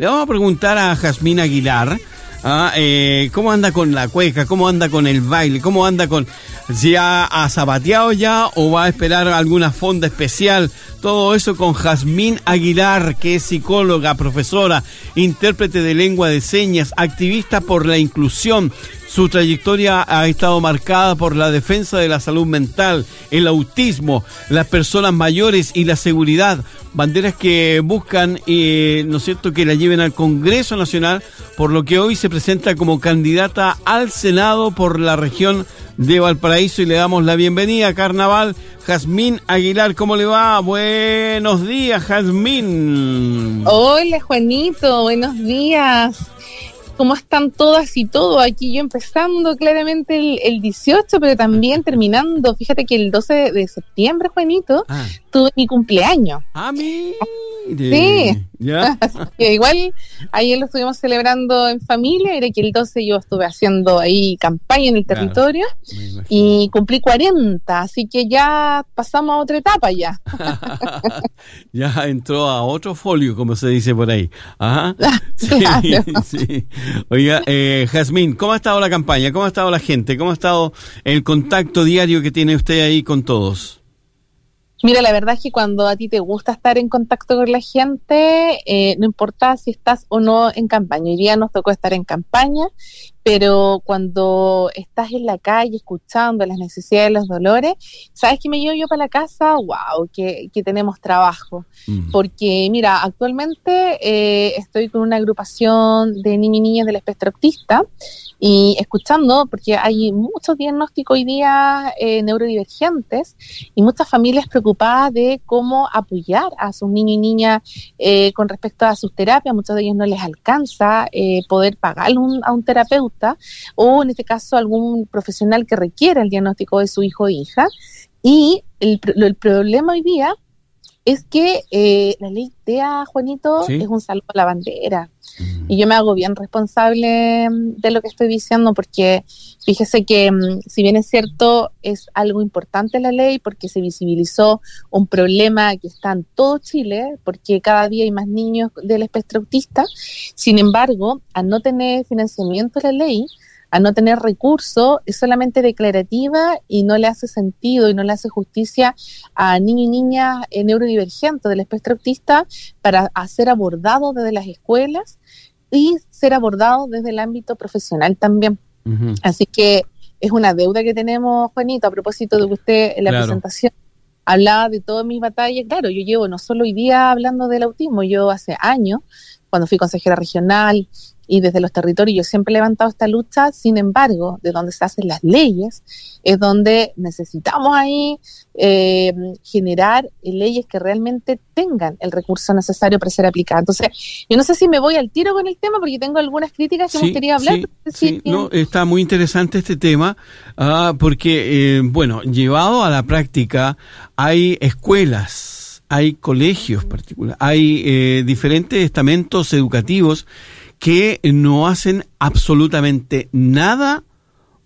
Le vamos a preguntar a Jazmín Aguilar. ah, eh, ¿Cómo anda con la cueca? ¿Cómo anda con el baile? ¿Cómo anda con... Si ha, ha zapateado ya o va a esperar alguna fonda especial? Todo eso con Jazmín Aguilar, que es psicóloga, profesora, intérprete de lengua de señas, activista por la inclusión. Su trayectoria ha estado marcada por la defensa de la salud mental, el autismo, las personas mayores y la seguridad. Banderas que buscan, eh, ¿no es cierto?, que la lleven al Congreso Nacional, por lo que hoy se presenta como candidata al Senado por la región de Valparaíso y le damos la bienvenida a Carnaval. Jazmín Aguilar, ¿cómo le va? Buenos días, Jazmín. Hola Juanito, buenos días. ¿Cómo están todas y todo? Aquí yo empezando claramente el, el 18, pero también terminando. Fíjate que el 12 de septiembre, Juanito, Ah, tuve mi cumpleaños. ah, mire. Sí. Igual ayer lo estuvimos celebrando en familia, era que el 12 yo estuve haciendo ahí campaña en el Claro. territorio y cumplí 40, así que ya pasamos a otra etapa ya. ya entró a otro folio, como se dice por ahí. Ajá. Sí, Claro. sí. Oiga, eh, Jazmín, ¿cómo ha estado la campaña? ¿Cómo ha estado la gente? ¿Cómo ha estado el contacto diario que tiene usted ahí con todos? Mira, la verdad es que cuando a ti te gusta estar en contacto con la gente, eh, no importa si estás o no en campaña. Hoy día nos tocó estar en campaña, pero cuando estás en la calle escuchando las necesidades, los dolores, ¿sabes qué me llevo yo para la casa? ¡Wow! Que, que tenemos trabajo. Mm. Porque, mira, actualmente eh, estoy con una agrupación de niños y niñas del espectro autista y escuchando, porque hay muchos diagnósticos hoy día eh, neurodivergentes y muchas familias preocupadas de cómo apoyar a sus niños y niñas eh, con respecto a sus terapias. Muchos de ellos no les alcanza eh, poder pagar un- a un terapeuta o, en este caso, algún profesional que requiera el diagnóstico de su hijo o hija. Y el, pro- el problema hoy día es que eh, la ley TEA, Juanito, Sí. es un salvo a la bandera. Mm. Y yo me hago bien responsable mm, de lo que estoy diciendo porque fíjese que mm, si bien es cierto, es algo importante la ley porque se visibilizó un problema que está en todo Chile, porque cada día hay más niños del espectro autista. Sin embargo, al no tener financiamiento la ley, al no tener recursos, es solamente declarativa y no le hace sentido y no le hace justicia a niños y niñas eh, neurodivergentes del espectro autista para ser abordados desde las escuelas y ser abordados desde el ámbito profesional también. Así que es una deuda que tenemos, Juanito, a propósito de que usted en la Claro. presentación hablaba de todas mis batallas. Claro, yo llevo no solo hoy día hablando del autismo, yo hace años, cuando fui consejera regional y desde los territorios, yo siempre he levantado esta lucha. Sin embargo, de donde se hacen las leyes, es donde necesitamos ahí eh, generar leyes que realmente tengan el recurso necesario para ser aplicadas. Entonces, yo no sé si me voy al tiro con el tema porque tengo algunas críticas que me gustaría hablar. Sí, No sí, está muy interesante este tema ah, porque, eh, bueno, llevado a la práctica, hay escuelas, hay colegios particulares, hay eh, diferentes estamentos educativos que no hacen absolutamente nada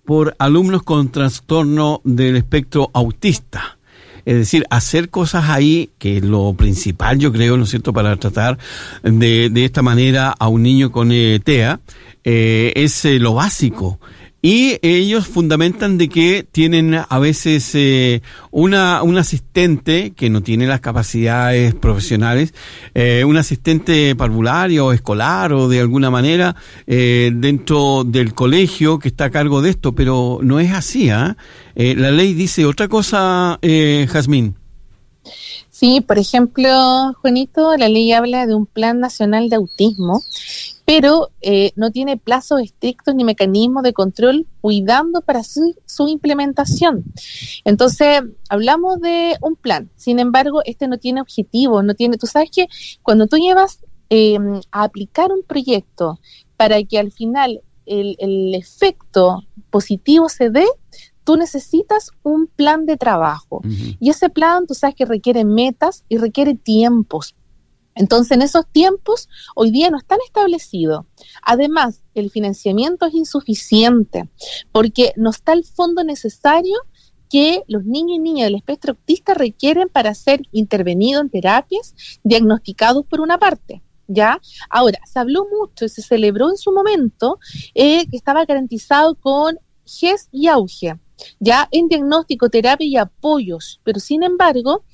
por alumnos con trastorno del espectro autista. Es decir, hacer cosas ahí, que es lo principal, yo creo, ¿no es cierto?, para tratar de, de esta manera a un niño con eh, TEA, eh, es eh, lo básico. Y ellos fundamentan de que tienen a veces eh, una, un asistente que no tiene las capacidades profesionales, eh, un asistente parvulario o escolar o de alguna manera eh, dentro del colegio que está a cargo de esto, pero no es así. ¿ah? Eh, la ley dice otra cosa, eh, Jazmín. Sí, por ejemplo, Juanito, la ley habla de un plan nacional de autismo, pero eh, no tiene plazos estrictos ni mecanismos de control cuidando para su, su implementación. Entonces, hablamos de un plan, sin embargo, este no tiene objetivos, no tiene, tú sabes que cuando tú llevas eh, a aplicar un proyecto para que al final el, el efecto positivo se dé, tú necesitas un plan de trabajo. Y ese plan, tú sabes que requiere metas y requiere tiempos. Entonces, en esos tiempos, hoy día no están establecidos. Además, el financiamiento es insuficiente porque no está el fondo necesario que los niños y niñas del espectro autista requieren para ser intervenidos en terapias, diagnosticados por una parte. ¿ya? Ahora, se habló mucho y se celebró en su momento eh, que estaba garantizado con GES y AUGE, ya en diagnóstico, terapia y apoyos, pero sin embargo,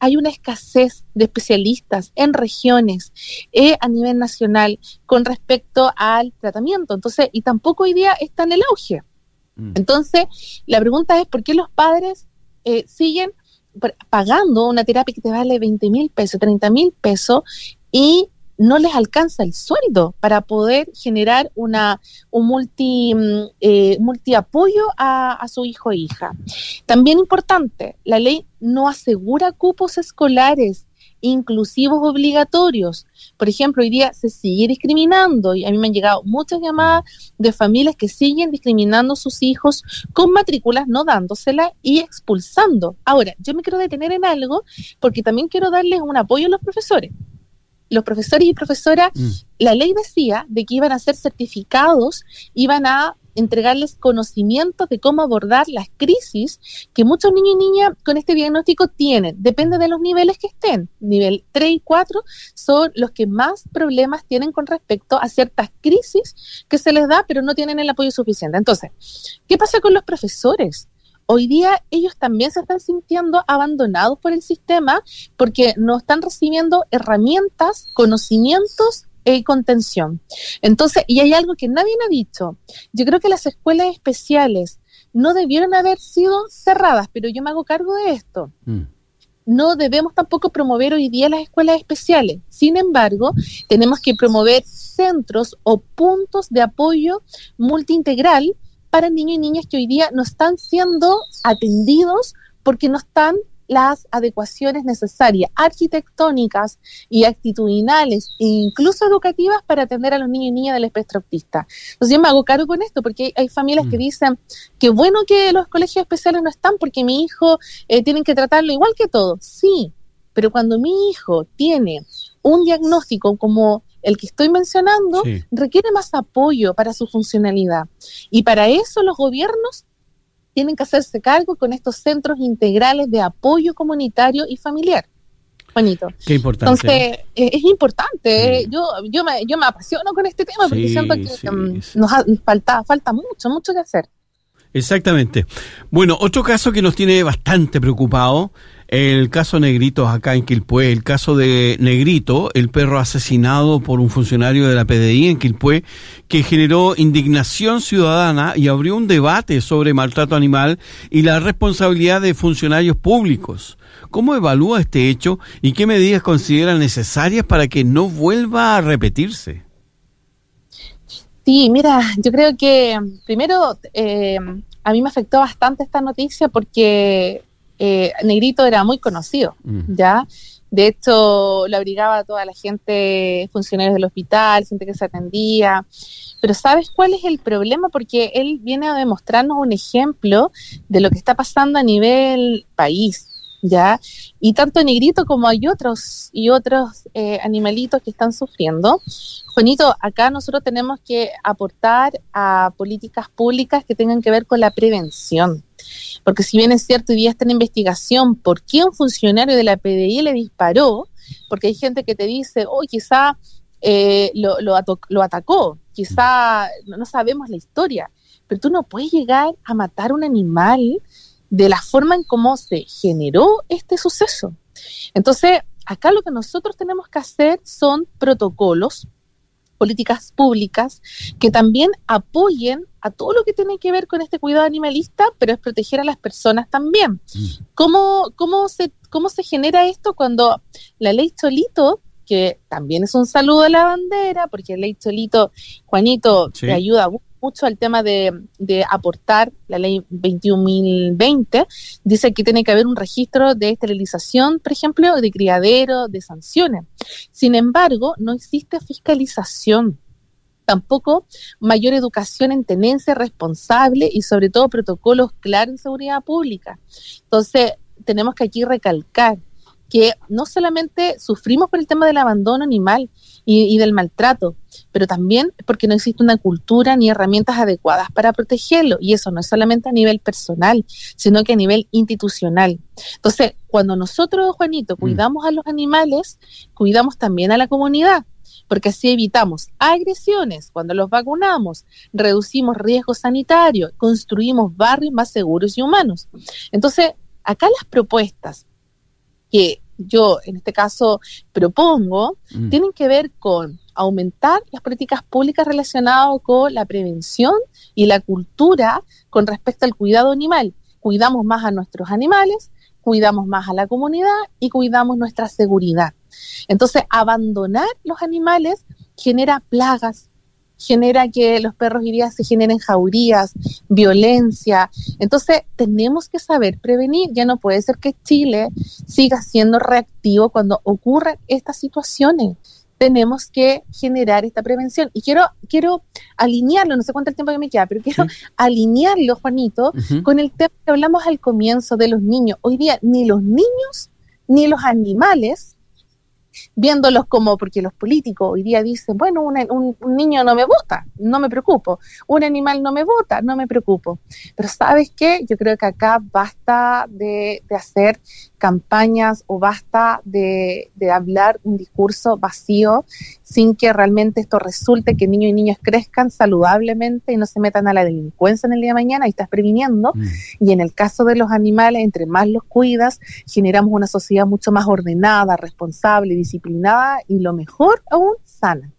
hay una escasez de especialistas en regiones eh, a nivel nacional con respecto al tratamiento. Entonces, y tampoco hoy día está en el auge. Mm. Entonces, la pregunta es, ¿por qué los padres eh, siguen pagando una terapia que te vale 20 mil pesos, 30 mil pesos y no les alcanza el sueldo para poder generar una, un multi, mm, eh, multi apoyo a, a, su hijo e hija. También importante, la ley no asegura cupos escolares inclusivos obligatorios. Por ejemplo, hoy día se sigue discriminando y a mí me han llegado muchas llamadas de familias que siguen discriminando a sus hijos con matrículas no dándosela y expulsando. Ahora, yo me quiero detener en algo porque también quiero darles un apoyo a los profesores los profesores y profesoras, mm. la ley decía de que iban a ser certificados, iban a entregarles conocimientos de cómo abordar las crisis que muchos niños y niñas con este diagnóstico tienen. Depende de los niveles que estén. Nivel 3 y 4 son los que más problemas tienen con respecto a ciertas crisis que se les da, pero no tienen el apoyo suficiente. Entonces, ¿qué pasa con los profesores? Hoy día ellos también se están sintiendo abandonados por el sistema porque no están recibiendo herramientas, conocimientos y contención. Entonces, y hay algo que nadie ha dicho. Yo creo que las escuelas especiales no debieron haber sido cerradas, pero yo me hago cargo de esto. Mm. No debemos tampoco promover hoy día las escuelas especiales. Sin embargo, tenemos que promover centros o puntos de apoyo multiintegral para niños y niñas que hoy día no están siendo atendidos porque no están las adecuaciones necesarias, arquitectónicas y actitudinales e incluso educativas para atender a los niños y niñas del espectro autista. Entonces yo me hago cargo con esto porque hay familias que mm. dicen que bueno que los colegios especiales no están porque mi hijo eh, tienen que tratarlo igual que todo. Sí, pero cuando mi hijo tiene un diagnóstico como el que estoy mencionando, requiere más apoyo para su funcionalidad. Y para eso los gobiernos tienen que hacerse cargo con estos centros integrales de apoyo comunitario y familiar. Juanito. Qué importante. Entonces, eh, es importante. Yo, yo, me, yo me apasiono con este tema porque siento que mm, nos, falta, falta mucho, mucho que hacer. Exactamente. Bueno, otro caso que nos tiene bastante preocupado el caso Negrito acá en Quilpué, el caso de Negrito, el perro asesinado por un funcionario de la PDI en Quilpué, que generó indignación ciudadana y abrió un debate sobre maltrato animal y la responsabilidad de funcionarios públicos. ¿Cómo evalúa este hecho y qué medidas considera necesarias para que no vuelva a repetirse? Sí, mira, yo creo que primero eh, a mí me afectó bastante esta noticia porque eh, Negrito era muy conocido, mm. ¿ya? De hecho, lo abrigaba a toda la gente, funcionarios del hospital, gente que se atendía. Pero ¿sabes cuál es el problema? Porque él viene a demostrarnos un ejemplo de lo que está pasando a nivel país, ¿ya? Y tanto Negrito como hay otros y otros eh, animalitos que están sufriendo. Juanito, acá nosotros tenemos que aportar a políticas públicas que tengan que ver con la prevención. Porque si bien es cierto, hoy día está en investigación por qué un funcionario de la PDI le disparó, porque hay gente que te dice, oh, quizá eh, lo, lo, atacó, quizá no, sabemos la historia, pero tú no puedes llegar a matar un animal de la forma en cómo se generó este suceso. Entonces, acá lo que nosotros tenemos que hacer son protocolos, políticas públicas que también apoyen a todo lo que tiene que ver con este cuidado animalista, pero es proteger a las personas también. Mm. ¿Cómo, cómo, se, ¿Cómo se genera esto cuando la ley Cholito, que también es un saludo a la bandera, porque la ley Cholito, Juanito, te ayuda mucho al tema de, aportar la ley 21.020, dice que tiene que haber un registro de esterilización, por ejemplo, de criadero, de sanciones. Sin embargo, no existe fiscalización tampoco mayor educación en tenencia responsable y sobre todo protocolos claros en seguridad pública. Entonces, tenemos que aquí recalcar que no solamente sufrimos por el tema del abandono animal y, del maltrato, pero también porque no existe una cultura ni herramientas adecuadas para protegerlo. Y eso no es solamente a nivel personal, sino que a nivel institucional. Entonces, cuando nosotros, Juanito, mm. cuidamos a los animales, cuidamos también a la comunidad porque así evitamos agresiones cuando los vacunamos, reducimos riesgos sanitarios, construimos barrios más seguros y humanos. Entonces, acá las propuestas que yo en este caso propongo mm. tienen que ver con aumentar las políticas públicas relacionadas con la prevención y la cultura con respecto al cuidado animal. Cuidamos más a nuestros animales, cuidamos más a la comunidad y cuidamos nuestra seguridad. Entonces, abandonar los animales genera plagas, genera que los perros y se generen jaurías, violencia. Entonces, tenemos que saber prevenir. Ya no puede ser que Chile siga siendo reactivo cuando ocurran estas situaciones. Tenemos que generar esta prevención. Y quiero, quiero alinearlo, no sé cuánto el tiempo que me queda, pero quiero alinearlo, Juanito, con el tema que hablamos al comienzo de los niños. Hoy día ni los niños ni los animales viéndolos como, porque los políticos hoy día dicen, bueno, un, niño no me vota, no me preocupo, un animal no me vota, no me preocupo. Pero sabes qué, yo creo que acá basta de, de hacer campañas o basta de, de, hablar un discurso vacío sin que realmente esto resulte que niños y niñas crezcan saludablemente y no se metan a la delincuencia en el día de mañana y estás previniendo. Mm. Y en el caso de los animales, entre más los cuidas, generamos una sociedad mucho más ordenada, responsable, disciplinada y lo mejor aún, sana.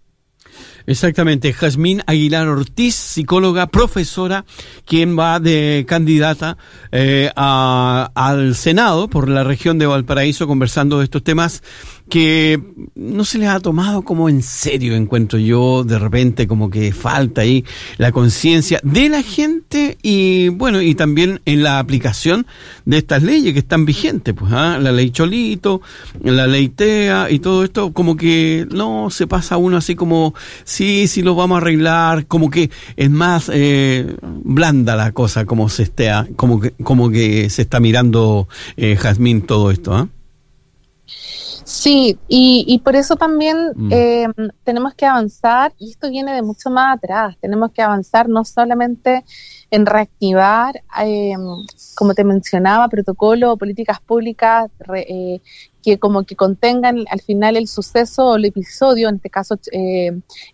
Exactamente, Jazmín Aguilar Ortiz, psicóloga, profesora, quien va de candidata eh, al Senado por la región de Valparaíso conversando de estos temas que no se les ha tomado como en serio, encuentro yo, de repente como que falta ahí la conciencia de la gente y bueno, y también en la aplicación de estas leyes que están vigentes, pues, ¿ah? la ley Cholito, la ley TEA y todo esto, como que no se pasa uno así como, sí, sí lo vamos a arreglar, como que es más eh, blanda la cosa, como se esté, como que, como que se está mirando eh, Jazmín todo esto, ¿ah? Sí, y, por eso también mm. eh, tenemos que avanzar, y esto viene de mucho más atrás, tenemos que avanzar no solamente en reactivar, eh, como te mencionaba, protocolos o políticas públicas eh, que como que contengan al final el suceso o el episodio, en este caso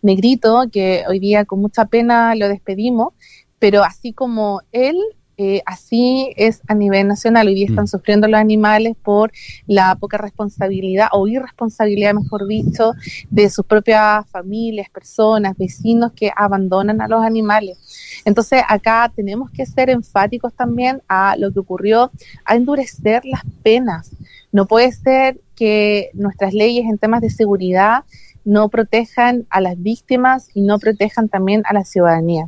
Negrito, que hoy día con mucha pena lo despedimos, pero así como él, eh, así es a nivel nacional. Hoy día están mm. sufriendo los animales por la poca responsabilidad o irresponsabilidad, mejor dicho, de sus propias familias, personas, vecinos que abandonan a los animales. Entonces acá tenemos que ser enfáticos también a lo que ocurrió, a endurecer las penas. No puede ser que nuestras leyes en temas de seguridad no protejan a las víctimas y no protejan también a la ciudadanía.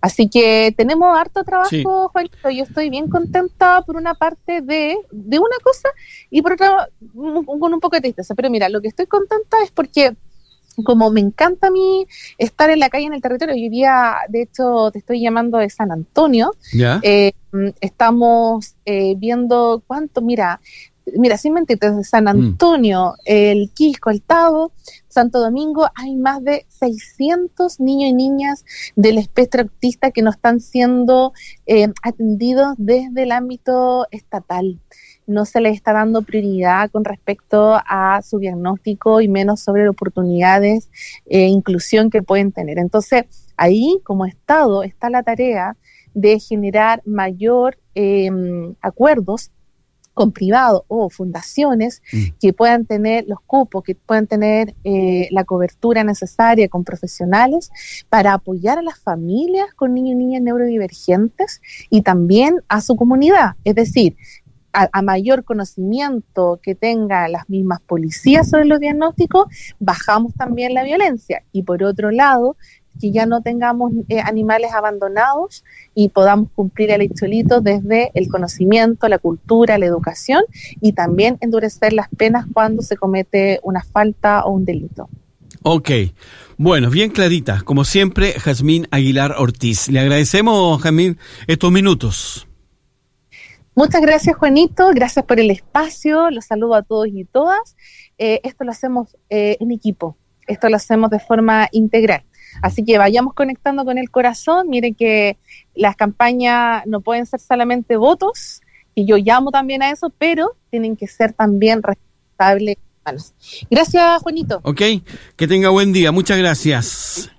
Así que tenemos harto trabajo, Juanito. Yo estoy bien contenta por una parte de, de una cosa y por otra con un poco de tristeza. Pero mira, lo que estoy contenta es porque como me encanta a mí estar en la calle, en el territorio, hoy día, de hecho, te estoy llamando de San Antonio, eh, estamos eh, viendo cuánto, mira, mira, sin mentirte, desde San mm. Antonio, el Quisco, el Tavo, Santo Domingo, hay más de 600 niños y niñas del espectro autista que no están siendo eh, atendidos desde el ámbito estatal. No se les está dando prioridad con respecto a su diagnóstico y menos sobre las oportunidades e inclusión que pueden tener. Entonces, ahí como Estado está la tarea de generar mayor eh, acuerdos con privados o fundaciones mm. que puedan tener los cupos, que puedan tener eh, la cobertura necesaria con profesionales para apoyar a las familias con niños y niñas neurodivergentes y también a su comunidad. Es decir, a, mayor conocimiento que tengan las mismas policías sobre los diagnósticos, bajamos también la violencia. Y por otro lado, que ya no tengamos eh, animales abandonados y podamos cumplir el hecholito desde el conocimiento, la cultura, la educación y también endurecer las penas cuando se comete una falta o un delito. Ok, bueno, bien clarita, como siempre, Jazmín Aguilar Ortiz. Le agradecemos, Jazmín, estos minutos. Muchas gracias, Juanito. Gracias por el espacio. Los saludo a todos y todas. Eh, esto lo hacemos eh, en equipo. Esto lo hacemos de forma integral. Así que vayamos conectando con el corazón. Miren que las campañas no pueden ser solamente votos, y yo llamo también a eso, pero tienen que ser también responsables Gracias, Juanito. Ok, que tenga buen día. Muchas gracias.